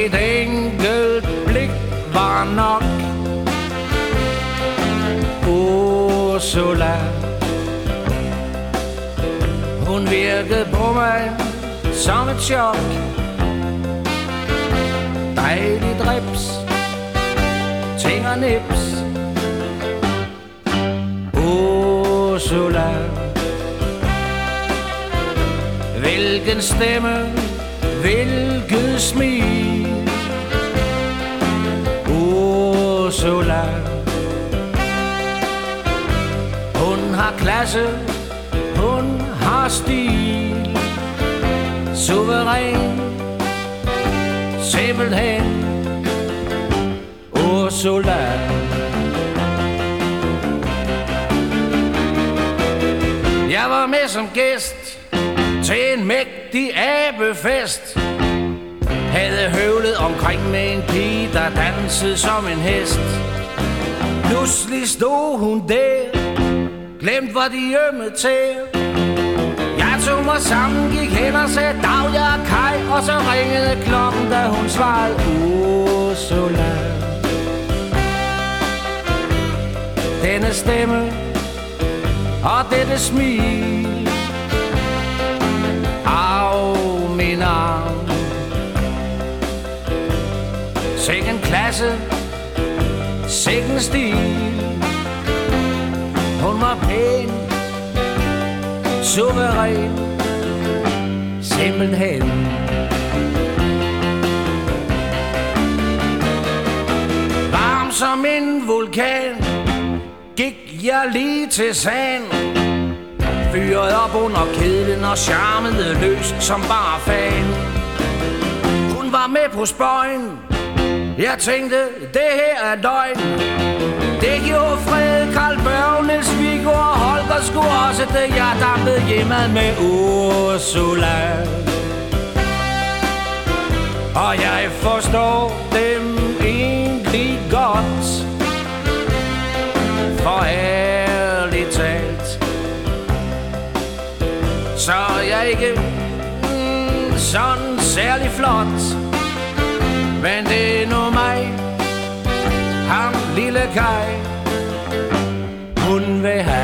Et enkelt blik var nok Ursula. Hun virkede på mig som et chok. Dejlig drips Ting og nips. Ursula. Hvilken stemme Hvilket smil. Ursula Hun har klasse. Hun har stil. Suveræn. Simpelthen. Ursula Jeg var med som gæst til en mægtig abefest Havde høvlet omkring med en pige, der dansede som en hest. Pludselig stod hun der, glemt var de ømme til Jeg tog mig sammen, gik hen og sagde dag, jeg er Kai Og så ringede klokken, da hun svarede Ursula. Denne stemme og dette smil Sikken klasse. Sikken stil. Hun var pæn. Suveræn. Simpelthen. Varm som en vulkan. Gik jeg lige til sand. Fyret op under kedlen og charmede løs som bare fan. Hun var med på spøjen. Jeg tænkte, det her er løgn. Det gjorde Fred, Karl Børg, Niels Viggo og Holger skulle også det Jeg dampede hjemad med Ursula. Og jeg forstår dem egentlig godt. For ærligt talt. Så er jeg ikke mm, sådan særlig flot. Men det er nu mig Ham lille Kai. Hun vil have